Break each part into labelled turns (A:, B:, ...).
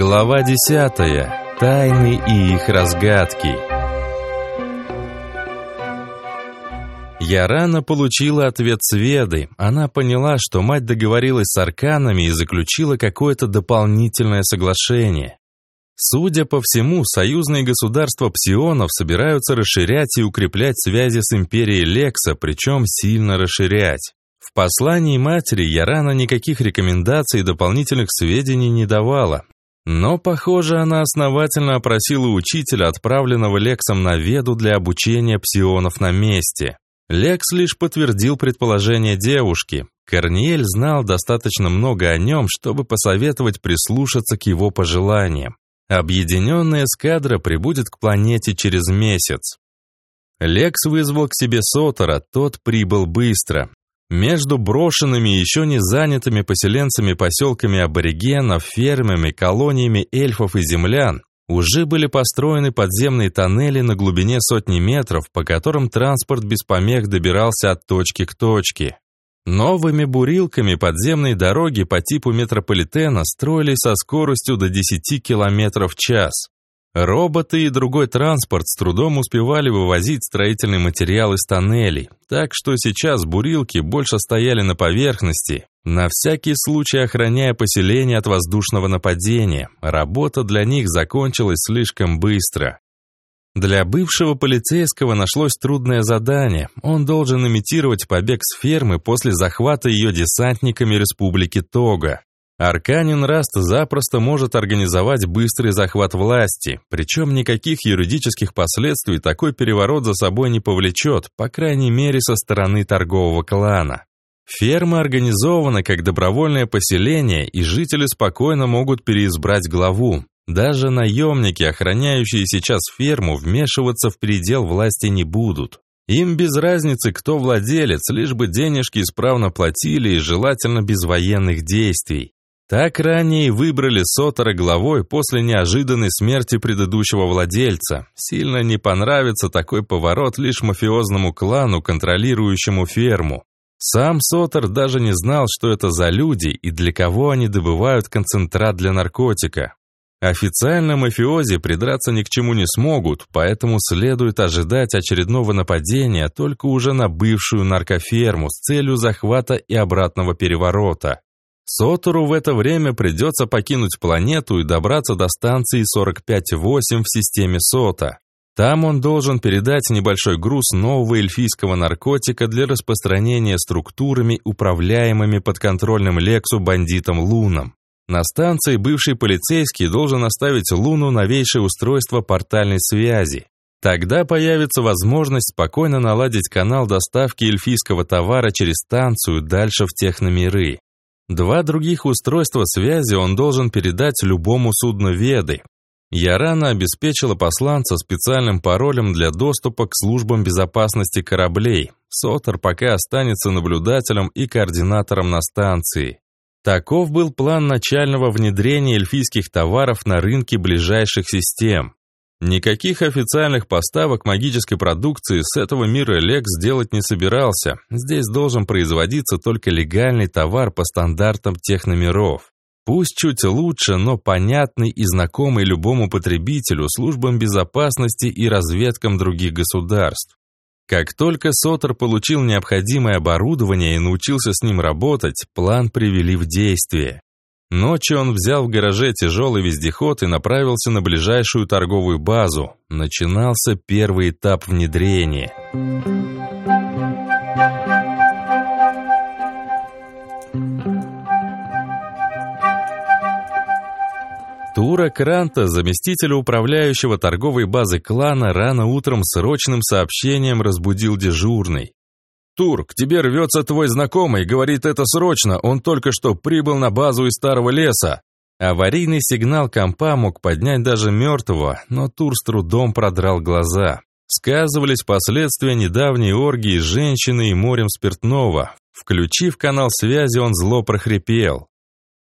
A: Глава десятая. Тайны и их разгадки. Я рано получила ответ Сведы. Она поняла, что мать договорилась с арканами и заключила какое-то дополнительное соглашение. Судя по всему, союзные государства псионов собираются расширять и укреплять связи с империей Лекса, причем сильно расширять. В послании матери Ярана никаких рекомендаций и дополнительных сведений не давала. Но, похоже, она основательно опросила учителя, отправленного Лексом на Веду для обучения псионов на месте. Лекс лишь подтвердил предположение девушки. Корниель знал достаточно много о нем, чтобы посоветовать прислушаться к его пожеланиям. Объединенная эскадра прибудет к планете через месяц. Лекс вызвал к себе Сотора, тот прибыл быстро. Между брошенными еще не занятыми поселенцами поселками аборигенов, фермами, колониями эльфов и землян уже были построены подземные тоннели на глубине сотни метров, по которым транспорт без помех добирался от точки к точке. Новыми бурилками подземные дороги по типу метрополитена строились со скоростью до 10 км в час. Роботы и другой транспорт с трудом успевали вывозить строительный материал из тоннелей, так что сейчас бурилки больше стояли на поверхности, на всякий случай охраняя поселение от воздушного нападения. Работа для них закончилась слишком быстро. Для бывшего полицейского нашлось трудное задание. Он должен имитировать побег с фермы после захвата ее десантниками Республики Тога. Арканин Раст запросто может организовать быстрый захват власти, причем никаких юридических последствий такой переворот за собой не повлечет, по крайней мере со стороны торгового клана. Ферма организована как добровольное поселение, и жители спокойно могут переизбрать главу. Даже наемники, охраняющие сейчас ферму, вмешиваться в передел власти не будут. Им без разницы, кто владелец, лишь бы денежки исправно платили и желательно без военных действий. Так ранее и выбрали Сотора главой после неожиданной смерти предыдущего владельца. Сильно не понравится такой поворот лишь мафиозному клану, контролирующему ферму. Сам Сотор даже не знал, что это за люди и для кого они добывают концентрат для наркотика. Официально мафиози придраться ни к чему не смогут, поэтому следует ожидать очередного нападения только уже на бывшую наркоферму с целью захвата и обратного переворота. Сотору в это время придется покинуть планету и добраться до станции 45-8 в системе СОТа. Там он должен передать небольшой груз нового эльфийского наркотика для распространения структурами, управляемыми подконтрольным Лексу бандитом Луном. На станции бывший полицейский должен оставить Луну новейшее устройство портальной связи. Тогда появится возможность спокойно наладить канал доставки эльфийского товара через станцию дальше в техномиры. Два других устройства связи он должен передать любому судну Веды. Ярана обеспечила посланца специальным паролем для доступа к службам безопасности кораблей. Сотер пока останется наблюдателем и координатором на станции. Таков был план начального внедрения эльфийских товаров на рынке ближайших систем. Никаких официальных поставок магической продукции с этого мира Лекс сделать не собирался. Здесь должен производиться только легальный товар по стандартам техномиров. Пусть чуть лучше, но понятный и знакомый любому потребителю службам безопасности и разведкам других государств. Как только Сотер получил необходимое оборудование и научился с ним работать, план привели в действие. Ночью он взял в гараже тяжелый вездеход и направился на ближайшую торговую базу. Начинался первый этап внедрения. Тура Кранта, заместителя управляющего торговой базы клана, рано утром срочным сообщением разбудил дежурный. «Тур, к тебе рвется твой знакомый, говорит это срочно, он только что прибыл на базу из старого леса». Аварийный сигнал компа мог поднять даже мертвого, но Тур с трудом продрал глаза. Сказывались последствия недавней оргии с женщиной и морем спиртного. Включив канал связи, он зло прохрипел.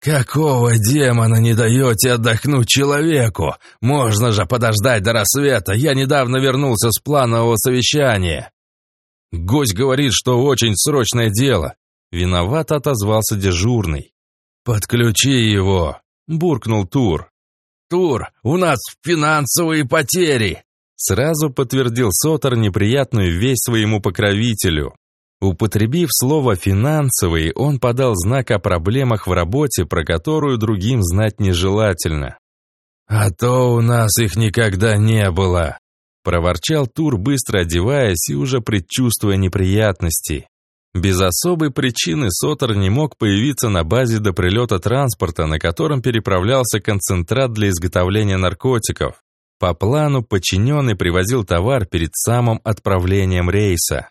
A: «Какого демона не даете отдохнуть человеку? Можно же подождать до рассвета, я недавно вернулся с планового совещания». «Гость говорит, что очень срочное дело». Виновато отозвался дежурный. «Подключи его», — буркнул Тур.
B: Тур, у нас финансовые потери!»
A: Сразу подтвердил Сотор неприятную весть своему покровителю. Употребив слово «финансовый», он подал знак о проблемах в работе, про которую другим знать нежелательно.
B: «А то у нас их никогда не было», —
A: проворчал Тур, быстро одеваясь и уже предчувствуя неприятности. Без особой причины Сотор не мог появиться на базе до прилета транспорта, на котором переправлялся концентрат для изготовления наркотиков. По плану подчиненный привозил товар перед самым отправлением рейса.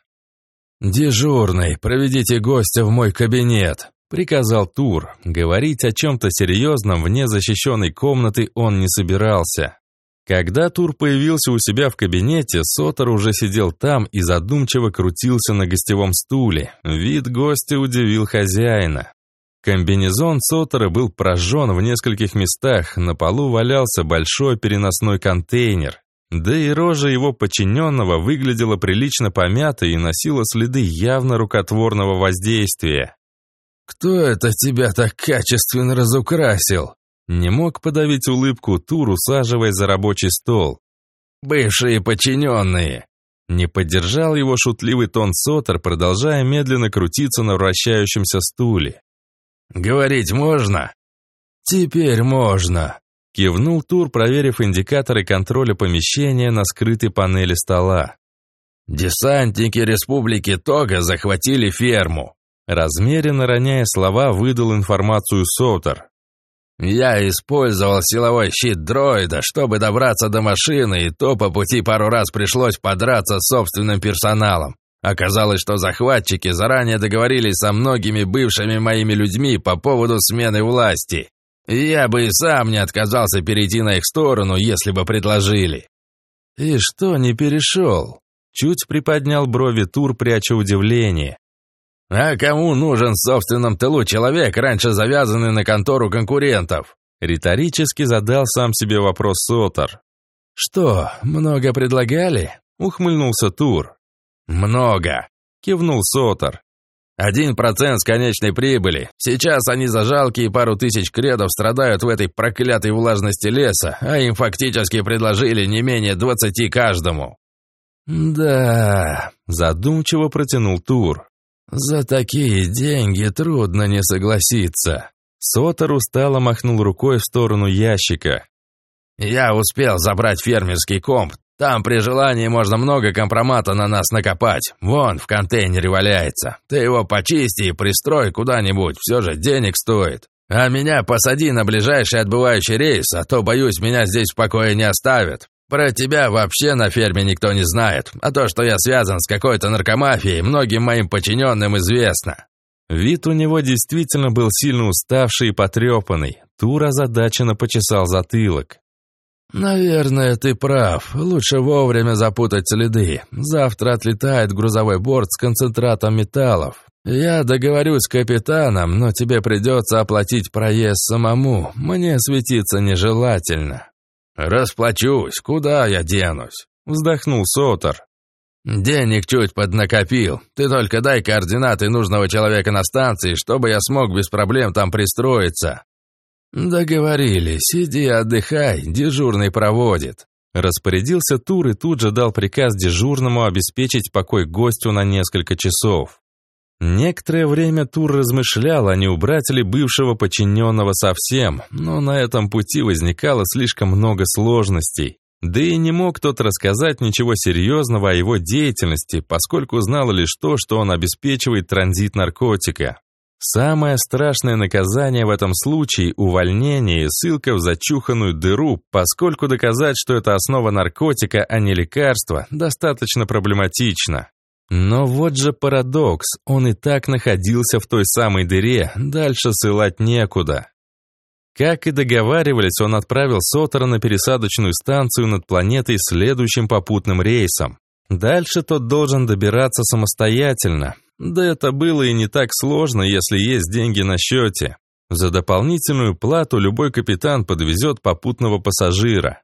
B: «Дежурный, проведите гостя в мой кабинет», — приказал Тур. Говорить о чем-то серьезном вне защищенной комнаты он не собирался.
A: Когда Тур появился у себя в кабинете, Сотор уже сидел там и задумчиво крутился на гостевом стуле. Вид гостя удивил хозяина. Комбинезон Сотора был прожжен в нескольких местах, на полу валялся большой переносной контейнер. Да и рожа его подчиненного выглядела прилично помятой и носила следы явно рукотворного воздействия.
B: «Кто это тебя так качественно разукрасил?»
A: Не мог подавить улыбку Тур, усаживаясь за рабочий стол.
B: «Бывшие подчиненные!»
A: Не поддержал его шутливый тон Сотер, продолжая медленно крутиться на вращающемся стуле.
B: «Говорить можно?» «Теперь можно», —
A: кивнул Тур, проверив индикаторы контроля помещения на скрытой панели стола.
B: «Десантники Республики Тога захватили ферму»,
A: размеренно роняя слова, выдал информацию Сотер.
B: Я использовал силовой щит дроида, чтобы добраться до машины, и то по пути пару раз пришлось подраться с собственным персоналом. Оказалось, что захватчики заранее договорились со многими бывшими моими людьми по поводу смены власти. я бы и сам не отказался перейти на их сторону, если бы предложили.
A: «И что, не перешел?» Чуть приподнял брови Тур, пряча удивление.
B: А кому нужен в собственном тылу человек, раньше завязанный на контору конкурентов?
A: Риторически задал сам себе вопрос Сотор.
B: Что, много предлагали? Ухмыльнулся Тур. Много, кивнул Сотор. Один процент с конечной прибыли. Сейчас они за жалкие пару тысяч кредов страдают в этой проклятой влажности леса, а им фактически предложили не менее двадцати каждому.
A: «Да», — задумчиво протянул Тур.
B: «За такие деньги трудно не согласиться».
A: Сотор устало махнул рукой в сторону ящика.
B: «Я успел забрать фермерский комп. Там при желании можно много компромата на нас накопать. Вон, в контейнере валяется. Ты его почисти и пристрой куда-нибудь, все же денег стоит. А меня посади на ближайший отбывающий рейс, а то, боюсь, меня здесь в покое не оставят. Про тебя вообще на ферме никто не знает, а то, что я связан с какой-то наркомафией, многим моим подчиненным известно».
A: Вид у него действительно был сильно уставший и потрепанный. Тур озадаченно почесал затылок.
B: «Наверное, ты прав. Лучше вовремя запутать следы. Завтра отлетает грузовой борт с концентратом металлов. Я договорюсь с капитаном, но тебе придется оплатить проезд самому. Мне светиться нежелательно». «Расплачусь, куда я денусь?» — вздохнул Сотор. «Денег чуть поднакопил. Ты только дай координаты нужного человека на станции, чтобы я смог без проблем там пристроиться». «Договорились, иди отдыхай, дежурный проводит».
A: Распорядился Тур и тут же дал приказ дежурному обеспечить покой гостю на несколько часов. Некоторое время Тур размышлял, а не убрать ли бывшего подчиненного совсем, но на этом пути возникало слишком много сложностей. Да и не мог тот рассказать ничего серьезного о его деятельности, поскольку знал лишь то, что он обеспечивает транзит наркотика. Самое страшное наказание в этом случае – увольнение и ссылка в зачуханную дыру, поскольку доказать, что это основа наркотика, а не лекарство, достаточно проблематично. Но вот же парадокс, он и так находился в той самой дыре, дальше ссылать некуда. Как и договаривались, он отправил Сотора на пересадочную станцию над планетой следующим попутным рейсом. Дальше тот должен добираться самостоятельно. Да это было и не так сложно, если есть деньги на счете. За дополнительную плату любой капитан подвезет попутного пассажира.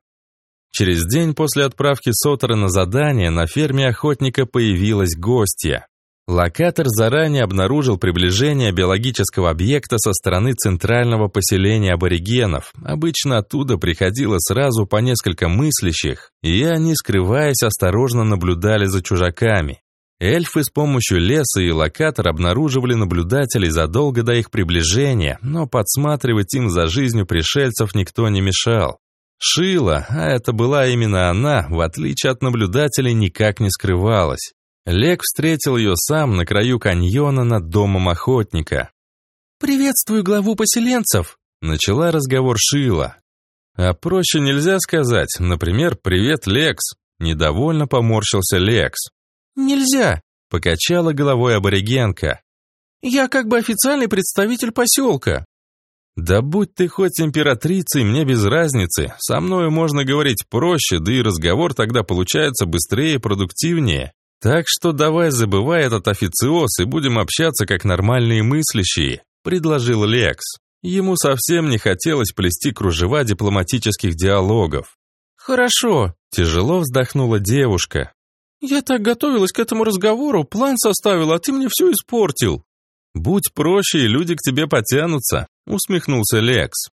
A: Через день после отправки Сотера на задание на ферме охотника появилась гостья. Локатор заранее обнаружил приближение биологического объекта со стороны центрального поселения аборигенов. Обычно оттуда приходило сразу по несколько мыслящих, и они, скрываясь, осторожно наблюдали за чужаками. Эльфы с помощью леса и локатор обнаруживали наблюдателей задолго до их приближения, но подсматривать им за жизнью пришельцев никто не мешал. Шила, а это была именно она, в отличие от наблюдателей, никак не скрывалась. Лек встретил ее сам на краю каньона над домом охотника.
B: «Приветствую главу поселенцев», —
A: начала разговор Шила. А проще нельзя сказать, например, «Привет, Лекс», — недовольно поморщился Лекс.
B: «Нельзя», —
A: покачала головой аборигенка.
B: «Я как бы официальный представитель поселка».
A: «Да будь ты хоть императрицей, мне без разницы. Со мною можно говорить проще, да и разговор тогда получается быстрее и продуктивнее. Так что давай забывай этот официоз и будем общаться как нормальные мыслящие», — предложил Лекс. Ему совсем не хотелось плести кружева дипломатических диалогов.
B: «Хорошо», —
A: тяжело вздохнула девушка.
B: «Я так готовилась к этому разговору, план составила, а ты мне все испортил».
A: «Будь проще, и люди к тебе потянутся», — усмехнулся Лекс.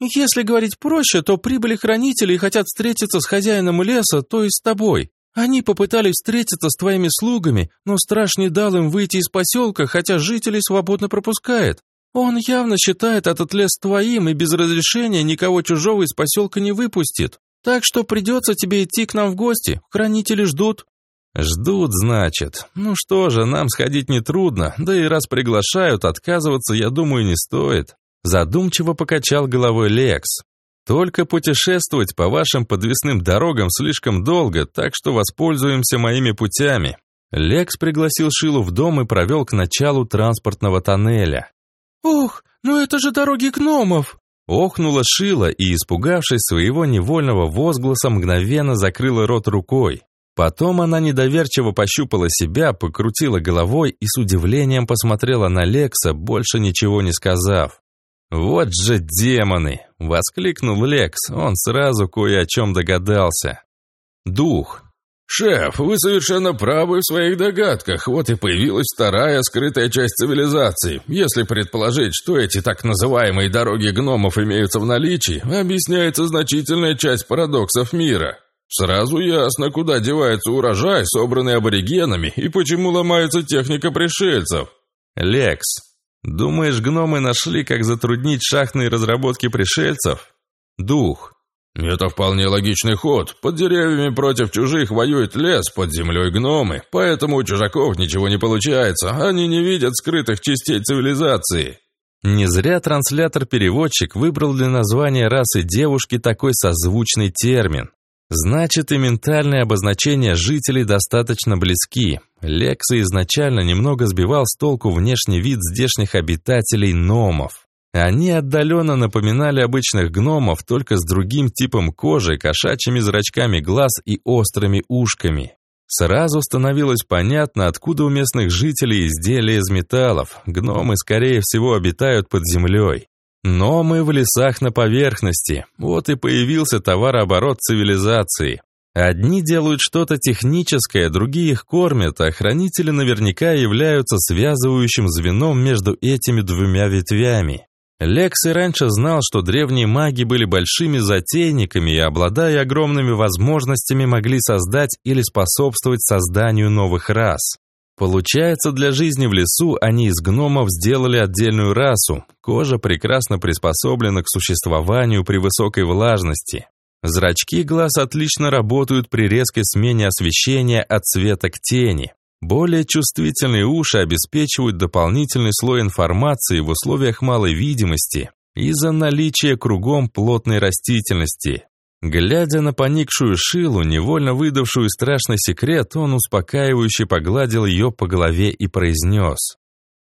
B: «Если говорить проще, то прибыли хранители и хотят встретиться с хозяином леса, то есть с тобой. Они попытались встретиться с твоими слугами, но страж не дал им выйти из поселка, хотя жителей свободно пропускает. Он явно считает этот лес твоим и без разрешения никого чужого из поселка не выпустит. Так что придется тебе идти к нам в гости, хранители ждут».
A: «Ждут, значит. Ну что же, нам сходить нетрудно, да и раз приглашают, отказываться, я думаю, не стоит». Задумчиво покачал головой Лекс. Только путешествовать по вашим подвесным дорогам слишком долго, так что воспользуемся моими путями». Лекс пригласил Шилу в дом и провел к началу транспортного тоннеля.
B: «Ох, ну это же дороги гномов!»
A: Охнула Шила и, испугавшись своего невольного возгласа, мгновенно закрыла рот рукой. Потом она недоверчиво пощупала себя, покрутила головой и с удивлением посмотрела на Лекса, больше ничего не сказав. «Вот же демоны!» — воскликнул Лекс, он сразу кое о чем догадался. «Дух!»
C: «Шеф, вы совершенно правы в своих догадках, вот и появилась вторая скрытая часть цивилизации. Если предположить, что эти так называемые дороги гномов имеются в наличии, объясняется значительная часть парадоксов мира. Сразу ясно, куда девается урожай, собранный аборигенами, и почему ломается техника пришельцев».
A: «Лекс, Думаешь, гномы нашли, как затруднить шахтные разработки пришельцев? Дух.
C: Это вполне логичный ход. Под деревьями против чужих воюет лес, под землей гномы. Поэтому у чужаков ничего не получается. Они не видят скрытых частей цивилизации.
A: Не зря транслятор-переводчик выбрал для названия расы девушки такой созвучный термин. Значит, и ментальные обозначения жителей достаточно близки. Лекса изначально немного сбивал с толку внешний вид здешних обитателей номов. Они отдаленно напоминали обычных гномов, только с другим типом кожи, кошачьими зрачками глаз и острыми ушками. Сразу становилось понятно, откуда у местных жителей изделия из металлов. Гномы, скорее всего, обитают под землей. Но мы в лесах на поверхности. Вот и появился товарооборот цивилизации. Одни делают что-то техническое, другие их кормят, а хранители наверняка являются связывающим звеном между этими двумя ветвями. Лекс и раньше знал, что древние маги были большими затейниками и, обладая огромными возможностями, могли создать или способствовать созданию новых рас. Получается, для жизни в лесу они из гномов сделали отдельную расу. Кожа прекрасно приспособлена к существованию при высокой влажности. Зрачки глаз отлично работают при резкой смене освещения от света к тени. Более чувствительные уши обеспечивают дополнительный слой информации в условиях малой видимости из-за наличия кругом плотной растительности. Глядя на поникшую Шилу, невольно выдавшую страшный секрет, он успокаивающе погладил ее по голове и произнес.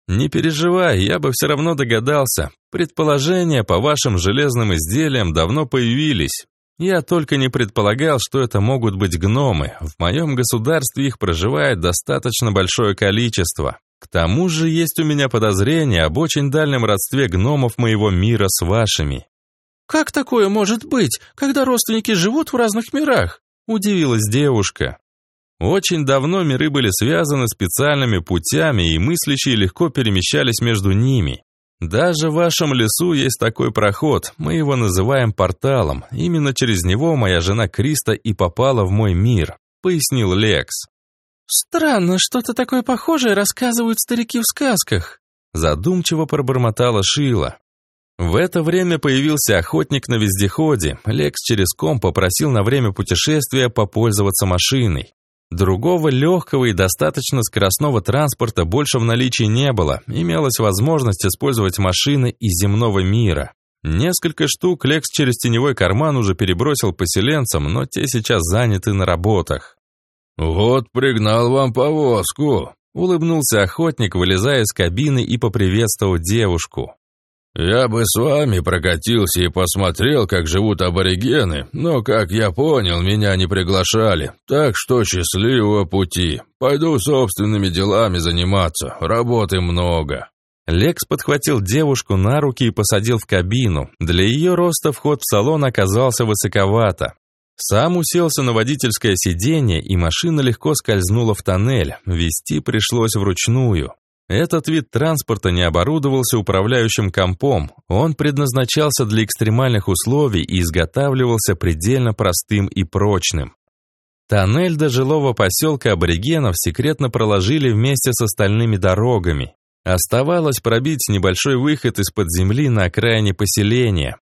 A: «Не переживай, я бы все равно догадался. Предположения по вашим железным изделиям давно появились. Я только не предполагал, что это могут быть гномы. В моем государстве их проживает достаточно большое количество. К тому же есть у меня подозрение об очень дальнем родстве гномов моего мира с вашими.
B: «Как такое может быть, когда родственники живут в разных мирах?» – удивилась девушка.
A: Очень давно миры были связаны специальными путями, и мыслящие легко перемещались между ними. Даже в вашем лесу есть такой проход, мы его называем порталом. Именно через него моя жена Криста и попала в мой мир, пояснил Лекс.
B: Странно, что-то такое похожее рассказывают старики в сказках, задумчиво пробормотала Шила.
A: В это время появился охотник на вездеходе. Лекс через ком попросил на время путешествия попользоваться машиной. Другого легкого и достаточно скоростного транспорта больше в наличии не было, имелась возможность использовать машины из земного мира. Несколько штук Лекс через теневой карман уже перебросил поселенцам, но те сейчас заняты на работах.
C: «Вот пригнал вам повозку», —
A: улыбнулся охотник, вылезая из кабины и поприветствовал девушку.
C: «Я бы с вами прокатился и посмотрел, как живут аборигены, но, как я понял, меня не приглашали, так что счастливого пути. Пойду собственными делами заниматься, работы много».
A: Лекс подхватил девушку на руки и посадил в кабину. Для ее роста вход в салон оказался высоковато. Сам уселся на водительское сиденье, и машина легко скользнула в тоннель. Вести пришлось вручную. Этот вид транспорта не оборудовался управляющим компом, он предназначался для экстремальных условий и изготавливался предельно простым и прочным. Тоннель до жилого поселка аборигенов секретно проложили вместе с остальными дорогами. Оставалось пробить небольшой выход из-под земли на окраине поселения.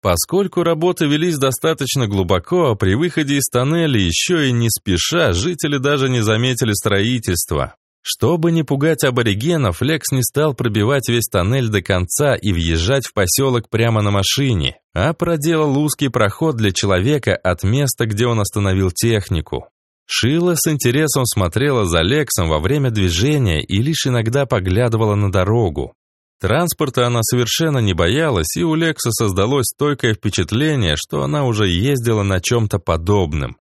A: Поскольку работы велись достаточно глубоко, а при выходе из тоннеля еще и не спеша, жители даже не заметили строительства. Чтобы не пугать аборигенов, Лекс не стал пробивать весь тоннель до конца и въезжать в поселок прямо на машине, а проделал узкий проход для человека от места, где он остановил технику. Шила с интересом смотрела за Лексом во время движения и лишь иногда поглядывала на дорогу. Транспорта она совершенно не боялась, и у Лекса создалось стойкое впечатление, что она уже ездила на чем-то подобном.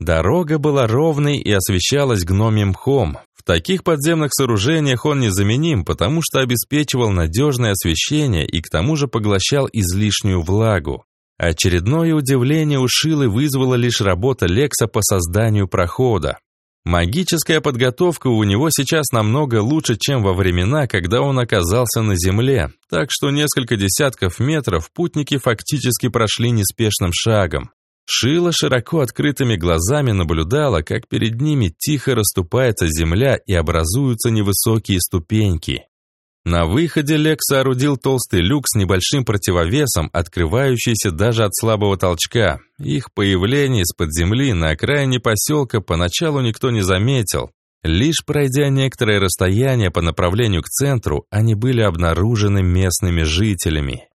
A: Дорога была ровной и освещалась гномим мхом. Таких подземных сооружениях он незаменим, потому что обеспечивал надежное освещение и к тому же поглощал излишнюю влагу. Очередное удивление у Шилы вызвала лишь работа Лекса по созданию прохода. Магическая подготовка у него сейчас намного лучше, чем во времена, когда он оказался на Земле, так что несколько десятков метров путники фактически прошли неспешным шагом. Шила широко открытыми глазами наблюдала, как перед ними тихо расступается земля и образуются невысокие ступеньки. На выходе Лек соорудил толстый люк с небольшим противовесом, открывающийся даже от слабого толчка. Их появление из-под земли на окраине поселка поначалу никто не заметил. Лишь пройдя некоторое расстояние по направлению к центру, они были обнаружены местными жителями.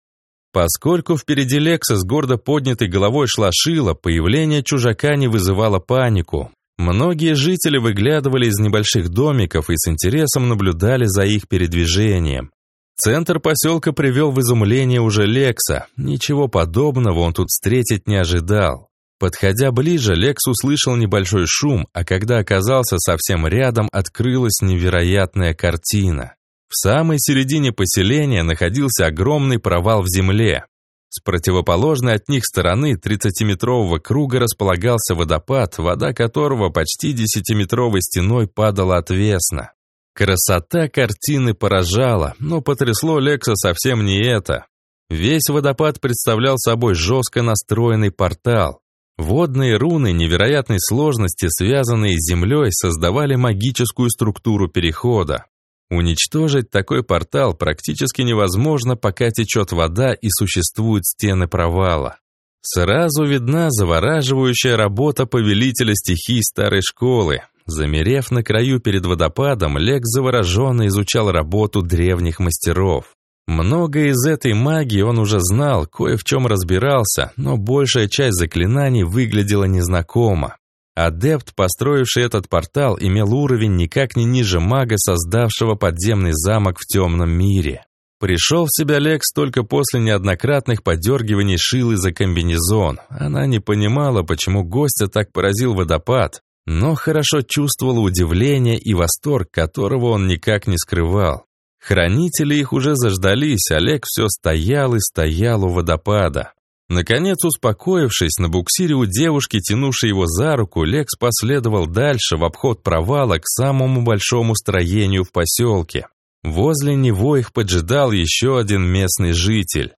A: Поскольку впереди Лекса с гордо поднятой головой шла Шила, появление чужака не вызывало панику. Многие жители выглядывали из небольших домиков и с интересом наблюдали за их передвижением. Центр поселка привел в изумление уже Лекса. Ничего подобного он тут встретить не ожидал. Подходя ближе, Лекс услышал небольшой шум, а когда оказался совсем рядом, открылась невероятная картина. В самой середине поселения находился огромный провал в земле. С противоположной от них стороны 30-метрового круга располагался водопад, вода которого почти 10-метровой стеной падала отвесно. Красота картины поражала, но потрясло Лекса совсем не это. Весь водопад представлял собой жестко настроенный портал. Водные руны невероятной сложности, связанные с землей, создавали магическую структуру перехода. Уничтожить такой портал практически невозможно, пока течет вода и существуют стены провала. Сразу видна завораживающая работа повелителя стихий старой школы. Замерев на краю перед водопадом, Лекс завороженно изучал работу древних мастеров. Много из этой магии он уже знал, кое в чем разбирался, но большая часть заклинаний выглядела незнакомо. Адепт, построивший этот портал, имел уровень никак не ниже мага, создавшего подземный замок в темном мире. Пришел в себя Лекс только после неоднократных подергиваний Шилы за комбинезон. Она не понимала, почему гостя так поразил водопад, но хорошо чувствовала удивление и восторг, которого он никак не скрывал. Хранители их уже заждались, Олег все стоял и стоял у водопада. Наконец, успокоившись, на буксире у девушки, тянувшей его за руку, Лекс последовал дальше в обход провала к самому большому строению в поселке. Возле него их поджидал еще один местный житель.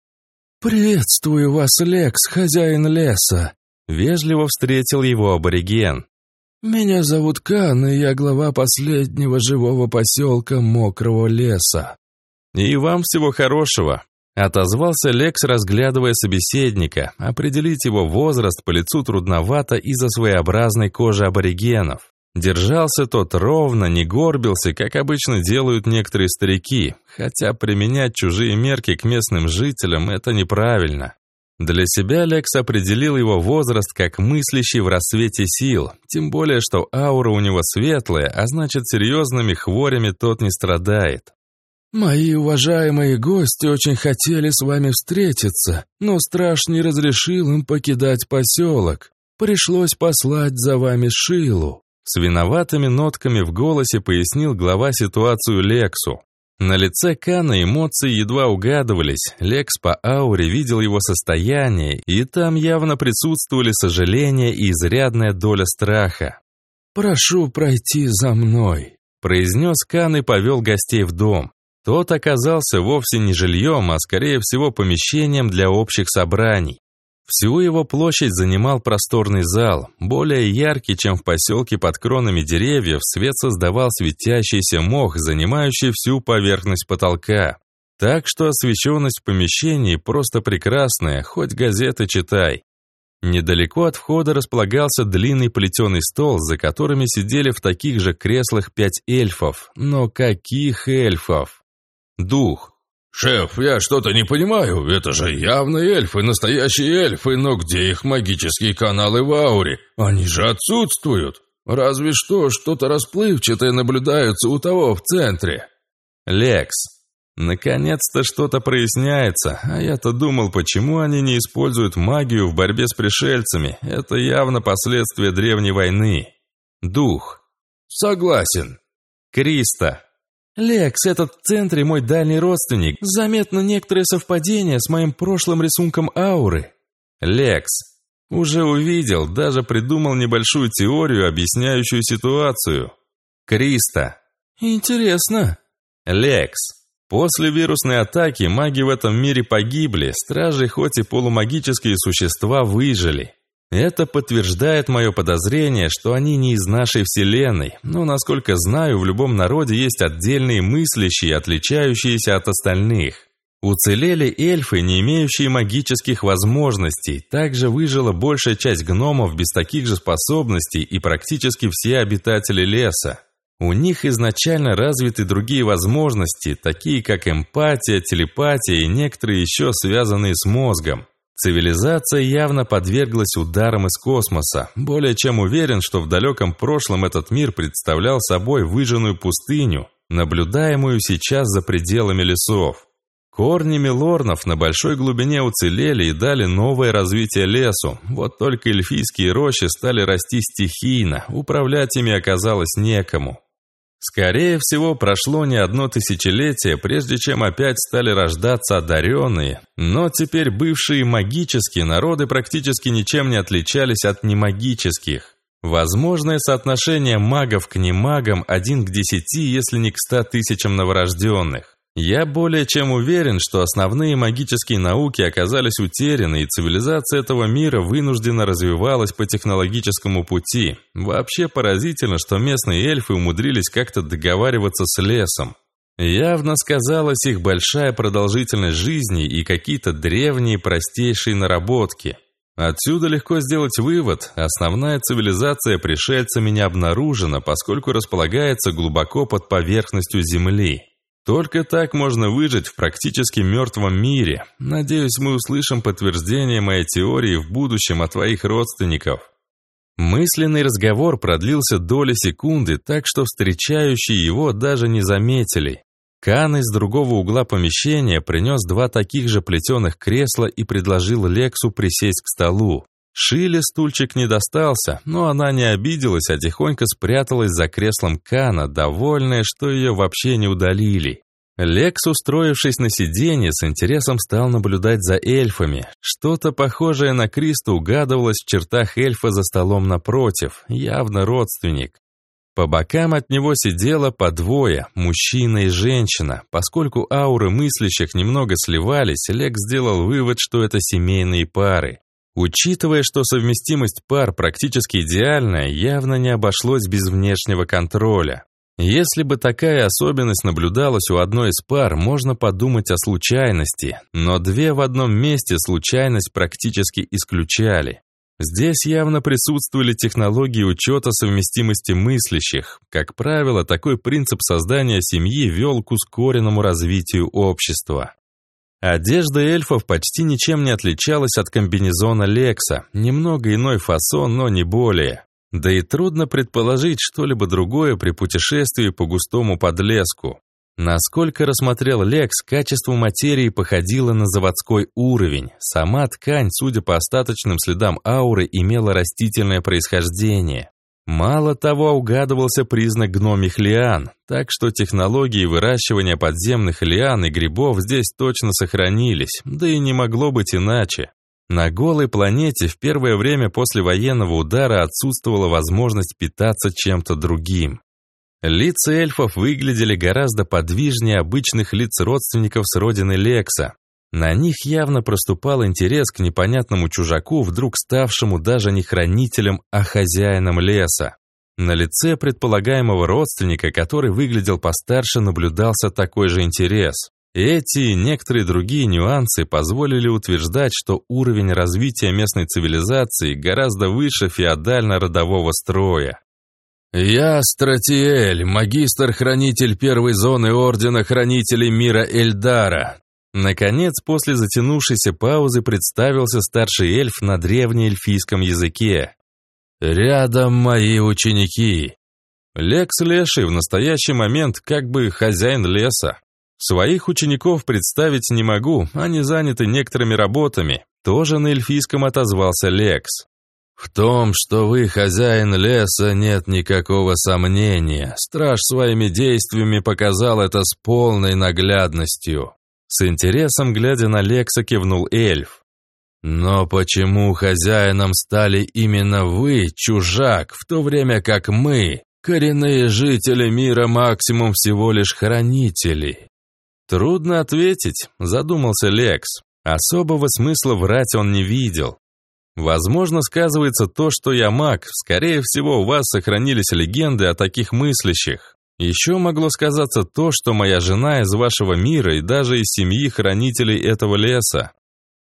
B: «Приветствую вас, Лекс, хозяин леса!»
A: Вежливо встретил его абориген.
B: «Меня зовут Кан, и я глава последнего живого поселка Мокрого леса».
A: «И вам всего хорошего», Отозвался Лекс, разглядывая собеседника. Определить его возраст по лицу трудновато из-за своеобразной кожи аборигенов. Держался тот ровно, не горбился, как обычно делают некоторые старики, хотя применять чужие мерки к местным жителям – это неправильно. Для себя Лекс определил его возраст как мыслящий в рассвете сил, тем более, что аура у него светлая, а значит, серьезными хворями тот не страдает.
B: «Мои уважаемые гости очень хотели с вами встретиться, но страж не разрешил им покидать поселок. Пришлось послать за вами Шилу».
A: С виноватыми нотками в голосе пояснил глава ситуацию Лексу. На лице Кана эмоции едва угадывались. Лекс по ауре видел его состояние, и там явно присутствовали сожаление и изрядная доля страха.
B: «Прошу пройти за мной», —
A: произнес Кан и повел гостей в дом. Тот оказался вовсе не жильем, а скорее всего помещением для общих собраний. Всю его площадь занимал просторный зал, более яркий, чем в поселке под кронами деревьев, свет создавал светящийся мох, занимающий всю поверхность потолка. Так что освещенность в помещении просто прекрасная, хоть газеты читай. Недалеко от входа располагался длинный плетеный стол, за которыми сидели в таких же креслах пять эльфов. Но каких эльфов?
C: Дух. «Шеф, я что-то не понимаю, это же явные эльфы, настоящие эльфы, но где их магические каналы в ауре? Они же отсутствуют. Разве что что-то расплывчатое наблюдается у того в центре».
A: «Лекс, наконец-то что-то проясняется, а я-то думал, почему они не используют магию в борьбе с пришельцами. Это явно последствия древней войны. Дух.
C: Согласен.
A: Криста.
B: «Лекс, этот в центре мой дальний родственник. Заметно некоторые совпадения с моим прошлым рисунком ауры».
A: «Лекс, уже увидел, даже придумал небольшую теорию, объясняющую ситуацию. Криста».
B: «Интересно».
A: «Лекс, после вирусной атаки маги в этом мире погибли, стражи хоть и полумагические существа выжили. Это подтверждает мое подозрение, что они не из нашей вселенной, но, насколько знаю, в любом народе есть отдельные мыслящие, отличающиеся от остальных. Уцелели эльфы, не имеющие магических возможностей, также выжила большая часть гномов без таких же способностей и практически все обитатели леса. У них изначально развиты другие возможности, такие как эмпатия, телепатия и некоторые еще связанные с мозгом. Цивилизация явно подверглась ударам из космоса. Более чем уверен, что в далеком прошлом этот мир представлял собой выжженную пустыню, наблюдаемую сейчас за пределами лесов. Корни милорнов на большой глубине уцелели и дали новое развитие лесу. Вот только эльфийские рощи стали расти стихийно, управлять ими оказалось некому. Скорее всего, прошло не одно тысячелетие, прежде чем опять стали рождаться одаренные, но теперь бывшие магические народы практически ничем не отличались от немагических. Возможное соотношение магов к немагам один к десяти, если не к ста тысячам новорожденных. Я более чем уверен, что основные магические науки оказались утеряны, и цивилизация этого мира вынуждена развивалась по технологическому пути. Вообще поразительно, что местные эльфы умудрились как-то договариваться с лесом. Явно сказалась их большая продолжительность жизни и какие-то древние простейшие наработки. Отсюда легко сделать вывод, основная цивилизация пришельцами не обнаружена, поскольку располагается глубоко под поверхностью Земли. Только так можно выжить в практически мертвом мире. Надеюсь, мы услышим подтверждение моей теории в будущем от твоих родственников. Мысленный разговор продлился доли секунды, так что встречающие его даже не заметили. Кан из другого угла помещения принес два таких же плетеных кресла и предложил Лексу присесть к столу. Шиле стульчик не достался, но она не обиделась, а тихонько спряталась за креслом Кана, довольная, что ее вообще не удалили. Лекс, устроившись на сиденье, с интересом стал наблюдать за эльфами. Что-то похожее на Криста угадывалось в чертах эльфа за столом напротив, явно родственник. По бокам от него сидело по двое, мужчина и женщина. Поскольку ауры мыслящих немного сливались, Лекс сделал вывод, что это семейные пары. Учитывая, что совместимость пар практически идеальная, явно не обошлось без внешнего контроля. Если бы такая особенность наблюдалась у одной из пар, можно подумать о случайности, но две в одном месте случайность практически исключали. Здесь явно присутствовали технологии учета совместимости мыслящих. Как правило, такой принцип создания семьи вел к ускоренному развитию общества. Одежда эльфов почти ничем не отличалась от комбинезона Лекса, немного иной фасон, но не более. Да и трудно предположить что-либо другое при путешествии по густому подлеску. Насколько рассмотрел Лекс, качество материи походило на заводской уровень. Сама ткань, судя по остаточным следам ауры, имела растительное происхождение. Мало того, угадывался признак гномих лиан, так что технологии выращивания подземных лиан и грибов здесь точно сохранились, да и не могло быть иначе. На голой планете в первое время после военного удара отсутствовала возможность питаться чем-то другим. Лица эльфов выглядели гораздо подвижнее обычных лиц родственников с родины Лекса. На них явно проступал интерес к непонятному чужаку, вдруг ставшему даже не хранителем, а хозяином леса. На лице предполагаемого родственника, который выглядел постарше, наблюдался такой же интерес. Эти и некоторые другие нюансы позволили утверждать, что уровень развития местной цивилизации гораздо выше феодально-родового строя.
B: «Я Стратиэль, магистр-хранитель первой зоны Ордена Хранителей Мира Эльдара».
A: Наконец, после затянувшейся паузы представился старший эльф на древнеэльфийском языке.
B: «Рядом мои ученики».
A: Лекс Леший в настоящий момент как бы хозяин леса. Своих учеников представить не могу, они заняты некоторыми работами. Тоже на эльфийском отозвался Лекс.
B: В том, что вы хозяин леса, нет никакого сомнения. Страж своими действиями показал это с полной наглядностью.
A: С интересом, глядя на Лекса, кивнул эльф.
B: Но почему хозяином стали именно вы, чужак, в то время как мы, коренные жители мира, максимум всего лишь хранители?
A: «Трудно ответить», — задумался Лекс. Особого смысла врать он не видел. Возможно, сказывается то, что я маг. Скорее всего, у вас сохранились легенды о таких мыслящих. Еще могло сказаться то, что моя жена из вашего мира и даже из семьи хранителей этого леса.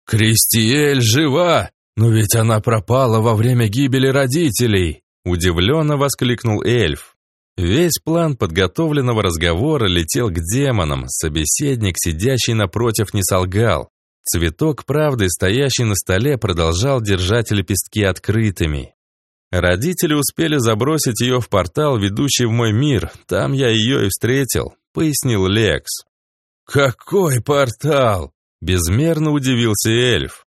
B: «Кристиэль жива! Но ведь она пропала во время гибели родителей!»
A: Удивленно воскликнул эльф. Весь план подготовленного разговора летел к демонам, собеседник, сидящий напротив, не солгал. Цветок правды, стоящий на столе, продолжал держать лепестки открытыми. Родители успели забросить ее в портал, ведущий в мой мир. Там я ее и встретил, пояснил Лекс.
B: «Какой портал?» – безмерно удивился эльф.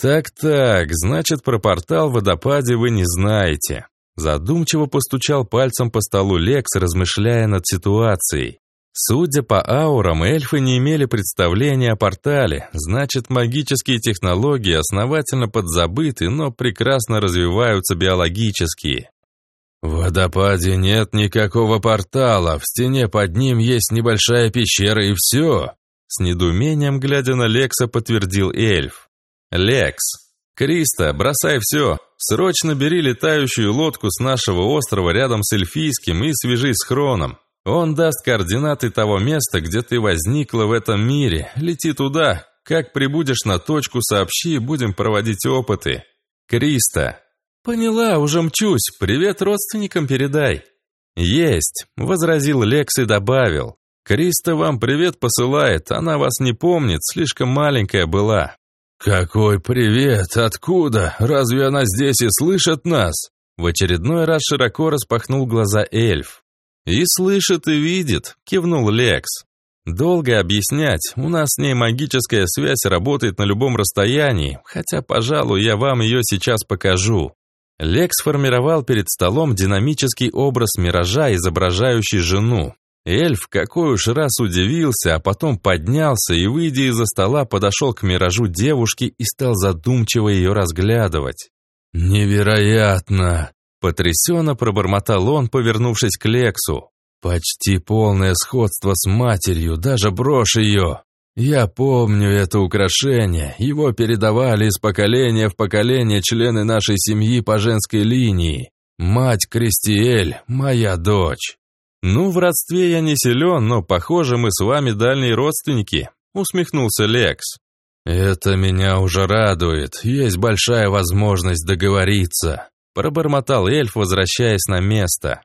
A: «Так-так, значит, про портал в водопаде вы не знаете. Задумчиво постучал пальцем по столу Лекс, размышляя над ситуацией. Судя по аурам, эльфы не имели представления о портале, значит, магические технологии основательно подзабыты, но прекрасно развиваются биологические.
B: В водопаде нет никакого портала, в стене под ним есть небольшая пещера и все.
A: С недоумением, глядя на Лекса, подтвердил эльф. «Лекс, Криста, бросай все, Срочно бери летающую лодку с нашего острова рядом с Эльфийским и свяжись с Хроном. Он даст координаты того места, где ты возникла в этом мире. Лети туда. Как прибудешь на точку, сообщи, будем проводить опыты. Криста. Поняла, уже мчусь. Привет родственникам передай. Есть, возразил Лекс и добавил. Криста вам привет посылает, она вас не помнит, слишком маленькая была.
B: «Какой привет! Откуда? Разве она здесь и слышит нас?»
A: В очередной раз широко распахнул глаза эльф. «И слышит, и видит», — кивнул Лекс. «Долго объяснять, у нас с ней магическая связь работает на любом расстоянии, хотя, пожалуй, я вам ее сейчас покажу». Лекс формировал перед столом динамический образ миража, изображающий жену. Эльф какой уж раз удивился, а потом поднялся и, выйдя из-за стола, подошел к миражу девушки и стал задумчиво ее разглядывать.
B: «Невероятно!»
A: – потрясенно пробормотал он, повернувшись к Лексу.
B: «Почти полное сходство с матерью, даже брошь ее. Я помню это украшение, его передавали из поколения в поколение члены нашей семьи по женской линии. Мать Кристиэль, моя дочь».
A: «Ну, в родстве я не силен, но, похоже, мы с вами дальние родственники», — усмехнулся Лекс.
B: «Это меня уже радует. Есть большая возможность договориться», —
A: пробормотал эльф, возвращаясь на место.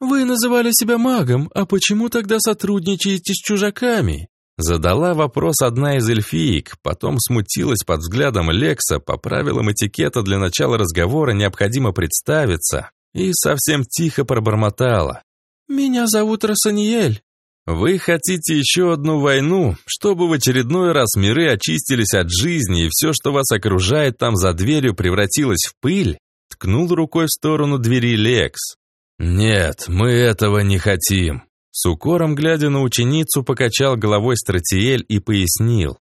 B: «Вы называли себя магом, а почему тогда сотрудничаете с чужаками?»
A: Задала вопрос одна из эльфиек, потом смутилась под взглядом Лекса, по правилам этикета для начала разговора необходимо представиться, и совсем тихо пробормотала.
B: «Меня зовут Рассаниэль».
A: «Вы хотите еще одну войну, чтобы в очередной раз миры очистились от жизни, и все, что вас окружает там за дверью, превратилось в пыль?» Ткнул рукой в сторону двери Лекс.
B: «Нет, мы этого не хотим».
A: С укором, глядя на ученицу, покачал головой Стратиэль и пояснил.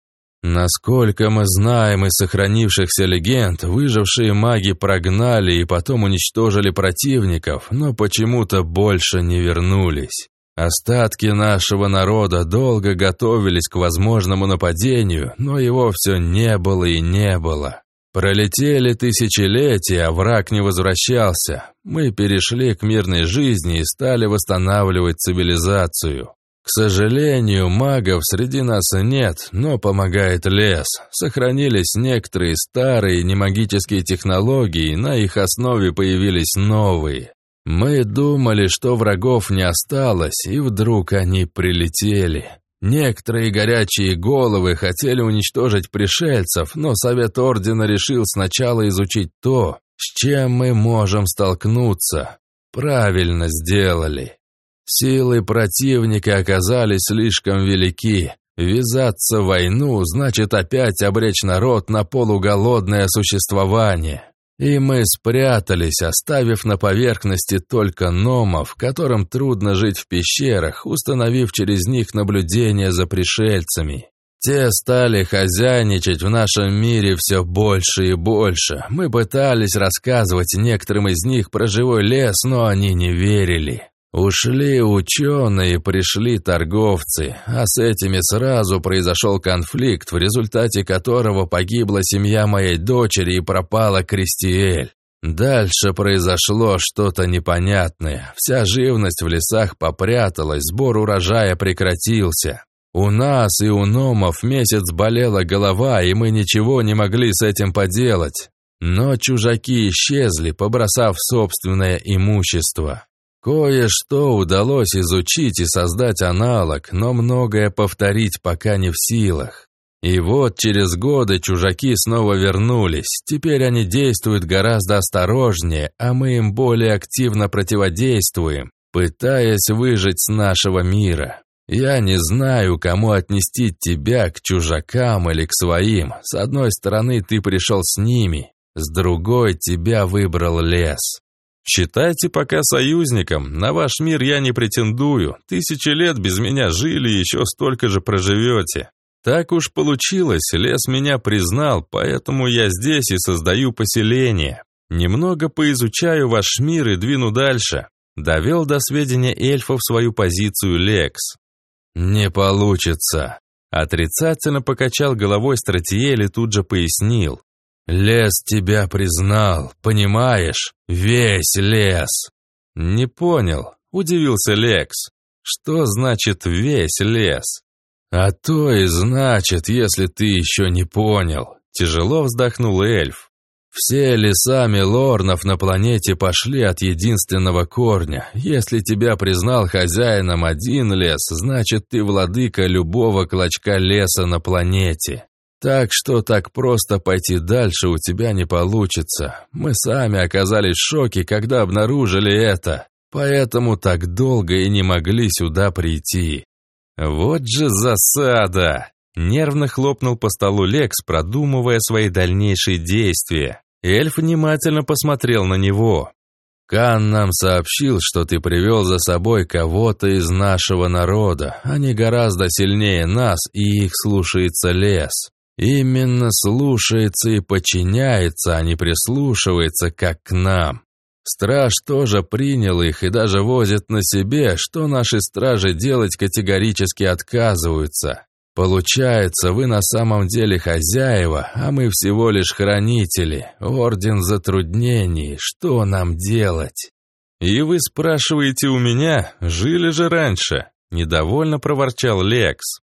B: Насколько мы знаем из сохранившихся легенд, выжившие маги прогнали и потом уничтожили противников, но почему-то больше не вернулись. Остатки нашего народа долго готовились к возможному нападению, но его все не было и не было. Пролетели тысячелетия, а враг не возвращался. Мы перешли к мирной жизни и стали восстанавливать цивилизацию. К сожалению, магов среди нас нет, но помогает лес. Сохранились некоторые старые немагические технологии, на их основе появились новые. Мы думали, что врагов не осталось, и вдруг они прилетели. Некоторые горячие головы хотели уничтожить пришельцев, но Совет Ордена решил сначала изучить то, с чем мы можем столкнуться. Правильно сделали. Силы противника оказались слишком велики. Ввязаться в войну значит опять обречь народ на полуголодное существование. И мы спрятались, оставив на поверхности только номов, которым трудно жить в пещерах, установив через них наблюдение за пришельцами. Те стали хозяйничать в нашем мире все больше и больше. Мы пытались рассказывать некоторым из них про живой лес, но они не верили. Ушли ученые, пришли торговцы, а с этими сразу произошел конфликт, в результате которого погибла семья моей дочери и пропала Кристиэль. Дальше произошло что-то непонятное. Вся живность в лесах попряталась, сбор урожая прекратился. У нас и у номов месяц болела голова, и мы ничего не могли с этим поделать. Но чужаки исчезли, побросав собственное имущество. Кое-что удалось изучить и создать аналог, но многое повторить пока не в силах. И вот через годы чужаки снова вернулись. Теперь они действуют гораздо осторожнее, а мы им более активно противодействуем, пытаясь выжить с нашего мира. Я не знаю, кому отнести тебя, к чужакам или к своим. С одной стороны, ты пришел с ними, с другой тебя выбрал лес.
A: Считайте пока союзником, на ваш мир я не претендую, тысячи лет без меня жили и еще столько же проживете. Так уж получилось, лес меня признал, поэтому я здесь и создаю поселение. Немного поизучаю ваш мир и двину дальше. Довел до сведения эльфов свою позицию Лекс.
B: «Не получится»,
A: Отрицательно покачал головой Стратиэль и тут же пояснил.
B: «Лес тебя признал, понимаешь? Весь лес!»
A: «Не понял», — удивился Лекс. «Что значит «весь лес»?»
B: «А то и значит, если ты еще не понял», — тяжело вздохнул эльф. «Все леса Милорнов на планете пошли от единственного корня. Если тебя признал хозяином один лес, значит, ты владыка любого клочка леса на планете. Так что так просто пойти дальше у тебя не получится. Мы сами оказались в шоке, когда обнаружили это, поэтому так долго и не могли сюда прийти.
A: Вот же засада! Нервно хлопнул по столу Лекс, продумывая свои дальнейшие действия. Эльф внимательно посмотрел на него.
B: Кан нам сообщил, что ты привел за собой кого-то из нашего народа. Они гораздо сильнее нас, и их слушается лес. Именно слушается и подчиняется, а не прислушивается, как к нам. Страж тоже принял их и даже возит на себе, что наши стражи делать категорически отказываются. Получается, вы на самом деле хозяева, а мы всего лишь хранители. Орден затруднений. Что нам делать?
A: И вы спрашиваете у меня, жили же раньше? Недовольно проворчал Лекс.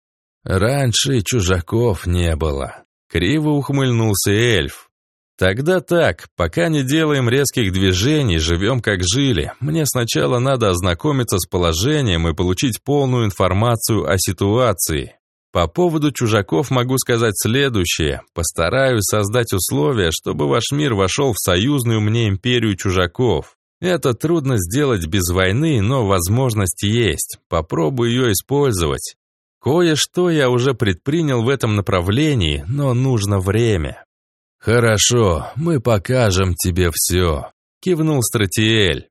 B: Раньше чужаков не было.
A: Криво ухмыльнулся эльф. Тогда так, пока не делаем резких движений, живем как жили. Мне сначала надо ознакомиться с положением и получить полную информацию о ситуации. По поводу чужаков могу сказать следующее. Постараюсь создать условия, чтобы ваш мир вошел в союзную мне империю чужаков. Это трудно сделать без войны, но возможность есть. Попробую ее использовать. Кое-что я уже предпринял в этом направлении, но нужно время.
B: «Хорошо, мы покажем тебе все», — кивнул Стратиэль.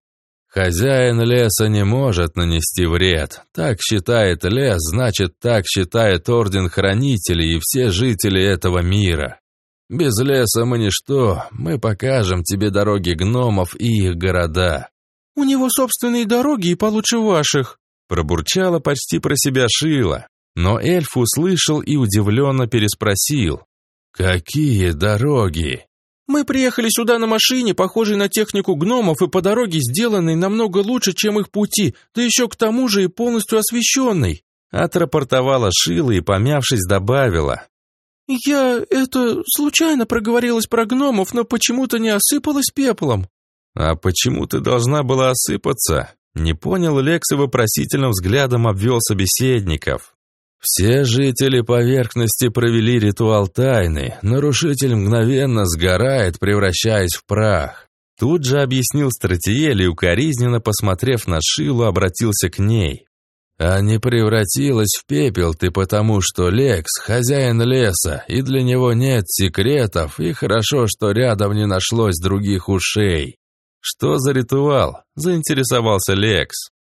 B: Хозяин леса не может нанести вред. Так считает лес, значит, так считает Орден Хранителей и все жители этого мира. Без леса мы ничто, мы покажем тебе дороги гномов и их города.
D: «У него собственные дороги и получше ваших»,
A: пробурчала почти про себя Шила. Но эльф услышал и удивленно переспросил.
B: «Какие дороги?»
D: Мы приехали сюда на машине, похожей на технику гномов, и по дороге сделанной намного лучше, чем их пути, да еще к тому же и полностью освещенной.
A: Отрапортовала Шила и, помявшись, добавила.
D: «Я, это, случайно проговорилась про гномов, но почему-то не осыпалась пеплом».
A: «А почему ты должна была осыпаться?» Не понял Лекс и вопросительным взглядом обвел собеседников.
B: Все жители поверхности провели ритуал тайны. Нарушитель мгновенно сгорает, превращаясь в прах.
A: Тут же объяснил Стратиэль и, укоризненно посмотрев на Шилу, обратился к ней.
B: «А не превратилась в пепел ты потому, что Лекс — хозяин леса, и для него нет секретов, и хорошо, что рядом не нашлось других ушей».
A: «Что за ритуал?» — заинтересовался Лекс.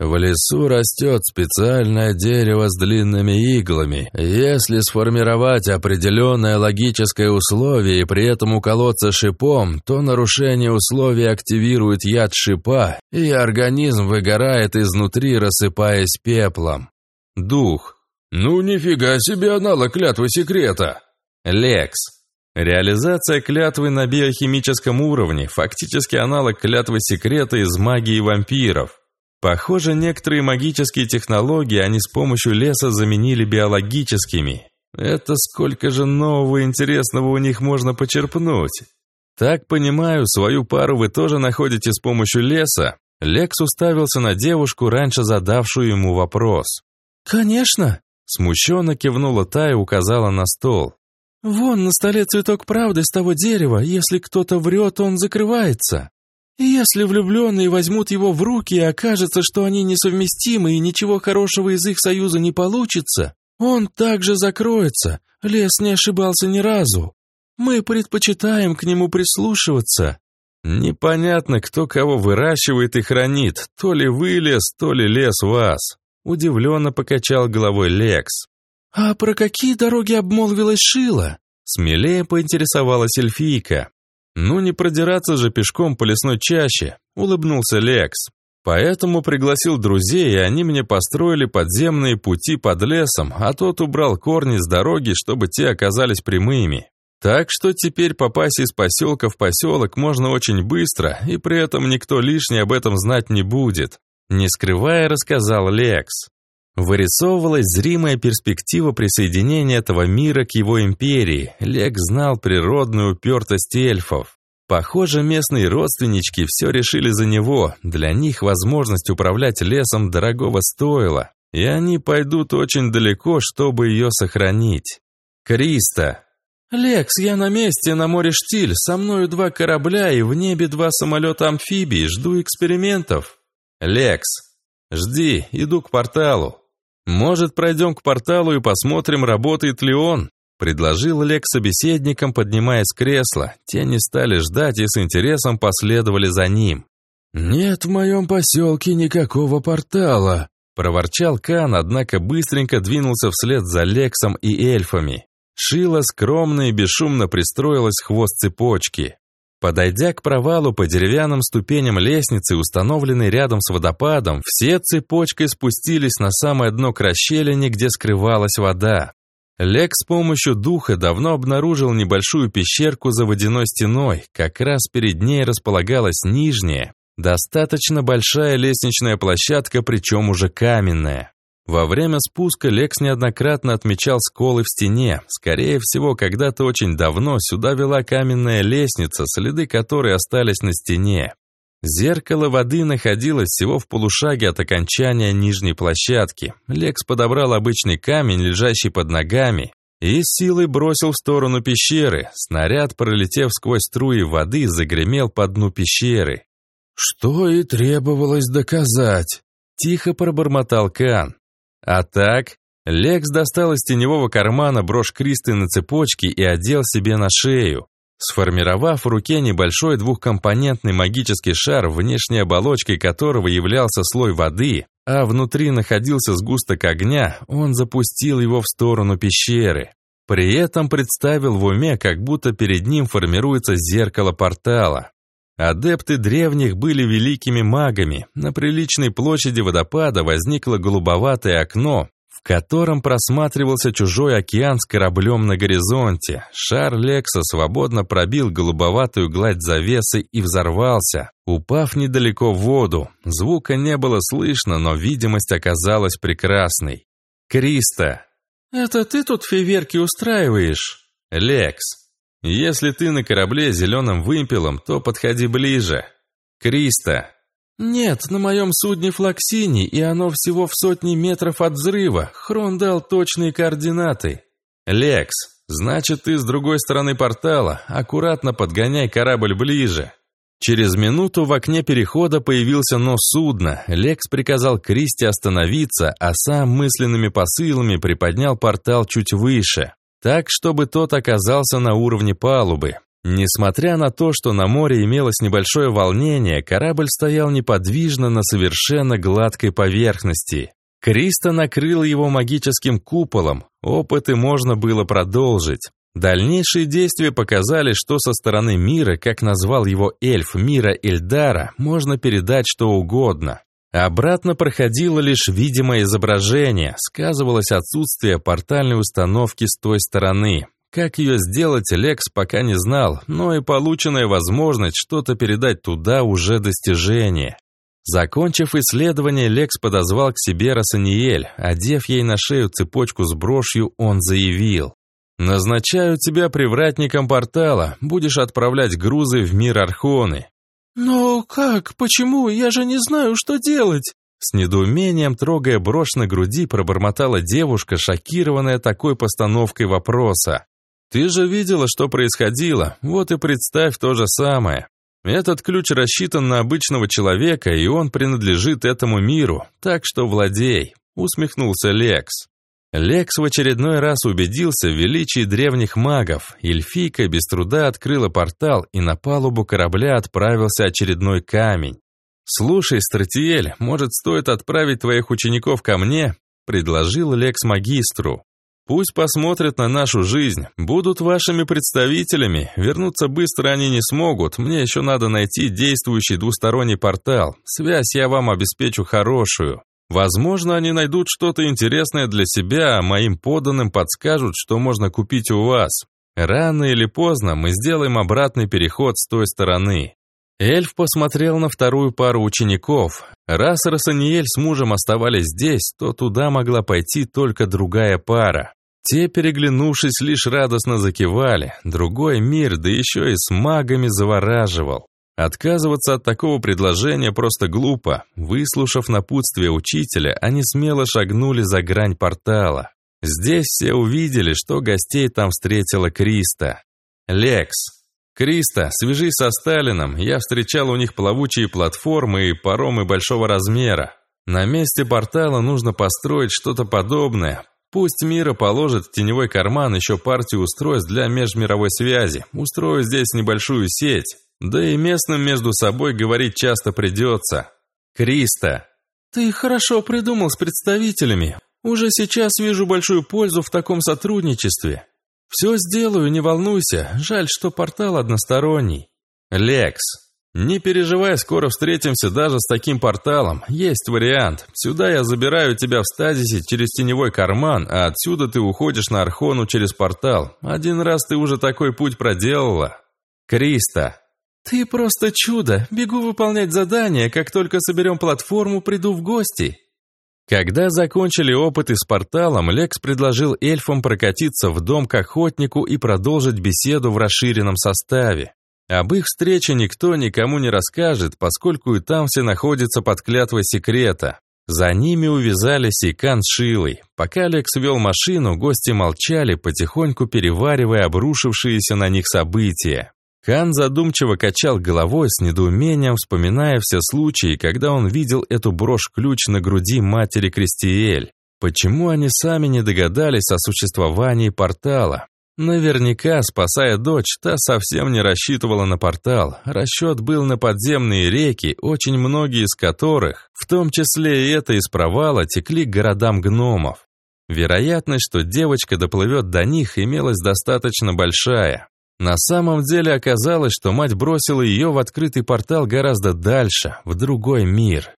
B: В лесу растет специальное дерево с длинными иглами. Если сформировать определенное логическое условие и при этом уколоться шипом, то нарушение условия активирует яд шипа, и организм выгорает изнутри, рассыпаясь пеплом.
A: Дух.
C: Ну нифига себе аналог клятвы секрета.
A: Лекс. Реализация клятвы на биохимическом уровне, фактически аналог клятвы секрета из магии вампиров. Похоже, некоторые магические технологии они с помощью леса заменили биологическими. Это сколько же нового и интересного у них можно почерпнуть. Так понимаю, свою пару вы тоже находите с помощью леса? Лекс уставился на девушку, раньше задавшую ему вопрос.
D: «Конечно!»
A: Смущенно кивнула та и указала на стол.
D: «Вон на столе цветок правды с того дерева. Если кто-то врет, он закрывается. Если влюбленные возьмут его в руки и окажется, что они несовместимы и ничего хорошего из их союза не получится, он также закроется. Лес не ошибался ни разу. Мы предпочитаем к нему прислушиваться.
A: Непонятно, кто кого выращивает и хранит, то ли вы лес, то ли лес вас. Удивленно покачал головой Лекс.
D: А про какие дороги обмолвилась Шила?
A: Смелее поинтересовалась эльфийка. «Ну не продираться же пешком по лесной чаще», — улыбнулся Лекс. «Поэтому пригласил друзей, и они мне построили подземные пути под лесом, а тот убрал корни с дороги, чтобы те оказались прямыми. Так что теперь попасть из поселка в поселок можно очень быстро, и при этом никто лишний об этом знать не будет», — не скрывая рассказал Лекс. Вырисовывалась зримая перспектива присоединения этого мира к его империи. Лек знал природную упертость эльфов. Похоже, местные родственнички все решили за него. Для них возможность управлять лесом дорогого стоила. И они пойдут очень далеко, чтобы ее сохранить. Криста.
D: «Лекс, я на месте, на море Штиль. Со мною два корабля и в небе два самолета-амфибии. Жду экспериментов».
A: «Лекс, жди, иду к порталу». «Может, пройдем к порталу и посмотрим, работает ли он?» Предложил Лек собеседникам, поднимаясь с кресла. Те не стали ждать и с интересом последовали за ним.
B: «Нет в моем поселке никакого портала», — проворчал Кан, однако быстренько двинулся вслед за Лексом и эльфами. Шила скромно и бесшумно пристроилась хвост цепочки. Подойдя к провалу по деревянным ступеням лестницы, установленной рядом с водопадом, все цепочкой спустились на самое дно к расщелине, где скрывалась вода. Лек с помощью духа давно обнаружил небольшую пещерку за водяной стеной, как раз перед ней располагалась нижняя, достаточно большая лестничная площадка, причем уже каменная. Во время спуска Лекс неоднократно отмечал сколы в стене. Скорее всего, когда-то очень давно сюда вела каменная лестница, следы которой остались на стене. Зеркало воды находилось всего в полушаге от окончания нижней площадки. Лекс подобрал обычный камень, лежащий под ногами, и силой бросил в сторону пещеры. Снаряд, пролетев сквозь струи воды, загремел по дну пещеры. «Что и требовалось доказать», — тихо пробормотал Кан.
A: А так, Лекс достал из теневого кармана брошь Кристы на цепочке и одел себе на шею. Сформировав в руке небольшой двухкомпонентный магический шар, внешней оболочкой которого являлся слой воды, а внутри находился сгусток огня, он запустил его в сторону пещеры. При этом представил в уме, как будто перед ним формируется зеркало портала. Адепты древних были великими магами. На приличной площади водопада возникло голубоватое окно, в котором просматривался чужой океан с кораблем на горизонте. Шар Лекса свободно пробил голубоватую гладь завесы и взорвался, упав недалеко в воду. Звука не было слышно, но видимость оказалась прекрасной. «Криста!»
D: «Это ты тут фейверки устраиваешь?»
A: «Лекс!» Если ты на корабле зеленым вымпелом, то подходи ближе. Криста.
D: Нет, на моем судне флаг синий, и оно всего в сотни метров от взрыва. Хрон дал точные координаты.
A: Лекс, значит, ты с другой стороны портала. Аккуратно подгоняй корабль ближе. Через минуту в окне перехода появился нос судна. Лекс приказал Кристи остановиться, а сам мысленными посылами приподнял портал чуть выше так, чтобы тот оказался на уровне палубы. Несмотря на то, что на море имелось небольшое волнение, корабль стоял неподвижно на совершенно гладкой поверхности. Криста накрыл его магическим куполом, опыты можно было продолжить. Дальнейшие действия показали, что со стороны мира, как назвал его эльф мира Эльдара, можно передать что угодно. Обратно проходило лишь видимое изображение, сказывалось отсутствие портальной установки с той стороны. Как ее сделать, Лекс пока не знал, но и полученная возможность что-то передать туда уже достижение. Закончив исследование, Лекс подозвал к себе Росаниель. Одев ей на шею цепочку с брошью, он заявил. «Назначаю тебя привратником портала, будешь отправлять грузы в мир Архоны.
D: «Но как? Почему? Я же не знаю, что делать!»
A: С недоумением, трогая брошь на груди, пробормотала девушка, шокированная такой постановкой вопроса. «Ты же видела, что происходило, вот и представь то же самое. Этот ключ рассчитан на обычного человека, и он принадлежит этому миру, так что владей», — усмехнулся Лекс. Лекс в очередной раз убедился в величии древних магов. Эльфийка без труда открыла портал, и на палубу корабля отправился очередной камень. «Слушай, Стратиэль, может, стоит отправить твоих учеников ко мне?» – предложил Лекс магистру. «Пусть посмотрят на нашу жизнь, будут вашими представителями. Вернуться быстро они не смогут, мне еще надо найти действующий двусторонний портал. Связь я вам обеспечу хорошую». Возможно, они найдут что-то интересное для себя, а моим поданным подскажут, что можно купить у вас. Рано или поздно мы сделаем обратный переход с той стороны. Эльф посмотрел на вторую пару учеников. Раз Рассаниэль с мужем оставались здесь, то туда могла пойти только другая пара. Те, переглянувшись, лишь радостно закивали. Другой мир, да еще и с магами завораживал. Отказываться от такого предложения просто глупо. Выслушав напутствие учителя, они смело шагнули за грань портала. Здесь все увидели, что гостей там встретила Криста. «Лекс, Криста, свяжись со Сталином, я встречал у них плавучие платформы и паромы большого размера. На месте портала нужно построить что-то подобное. Пусть Мира положит в теневой карман еще партию устройств для межмировой связи. Устрою здесь небольшую сеть. Да и местным между собой говорить часто придется. Криста.
D: Ты хорошо придумал с представителями. Уже сейчас вижу большую пользу в таком сотрудничестве. Все сделаю, не волнуйся. Жаль, что портал односторонний.
A: Лекс. Не переживай, скоро встретимся даже с таким порталом. Есть вариант. Сюда я забираю тебя в стазисе через теневой карман, а отсюда ты уходишь на Архону через портал. Один раз ты уже такой путь проделала. Криста.
D: Ты просто чудо. Бегу выполнять задание, как только соберем платформу, приду в гости.
A: Когда закончили опыты с порталом, Лекс предложил эльфам прокатиться в дом к охотнику и продолжить беседу в расширенном составе. Об их встрече никто никому не расскажет, поскольку и там все находятся под клятвой секрета. За ними увязались и Кан с Шилой. Пока Лекс вел машину, гости молчали, потихоньку переваривая обрушившиеся на них события. Кан задумчиво качал головой с недоумением, вспоминая все случаи, когда он видел эту брошь-ключ на груди матери Кристиэль. Почему они сами не догадались о существовании портала? Наверняка, спасая дочь, та совсем не рассчитывала на портал. Расчет был на подземные реки, очень многие из которых, в том числе и это из провала, текли к городам гномов. Вероятность, что девочка доплывет до них, имелась достаточно большая. На самом деле оказалось, что мать бросила ее в открытый портал гораздо дальше, в другой мир.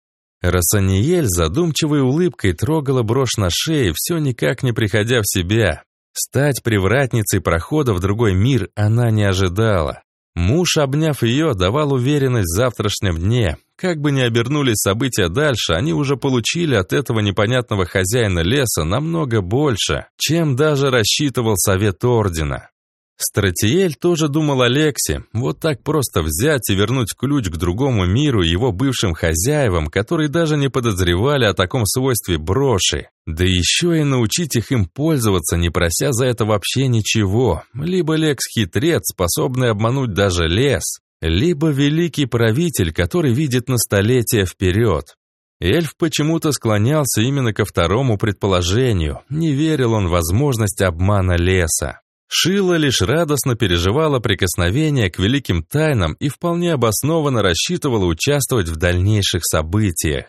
A: Рассаниель задумчивой улыбкой трогала брошь на шее, все никак не приходя в себя. Стать привратницей прохода в другой мир она не ожидала. Муж, обняв ее, давал уверенность в завтрашнем дне. Как бы ни обернулись события дальше, они уже получили от этого непонятного хозяина леса намного больше, чем даже рассчитывал совет ордена. Стратиэль тоже думал о Лексе, вот так просто взять и вернуть ключ к другому миру его бывшим хозяевам, которые даже не подозревали о таком свойстве броши. Да еще и научить их им пользоваться, не прося за это вообще ничего. Либо Лекс хитрец, способный обмануть даже лес, либо великий правитель, который видит на столетия вперед. Эльф почему-то склонялся именно ко второму предположению, не верил он в возможность обмана леса. Шила лишь радостно переживала прикосновение к великим тайнам и вполне обоснованно рассчитывала участвовать в дальнейших событиях.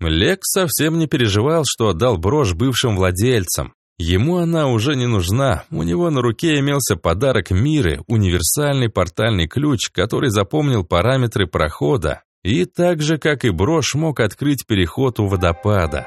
A: Лекс совсем не переживал, что отдал брошь бывшим владельцам. Ему она уже не нужна, у него на руке имелся подарок Миры, универсальный портальный ключ, который запомнил параметры прохода, и так же, как и брошь, мог открыть переход у водопада.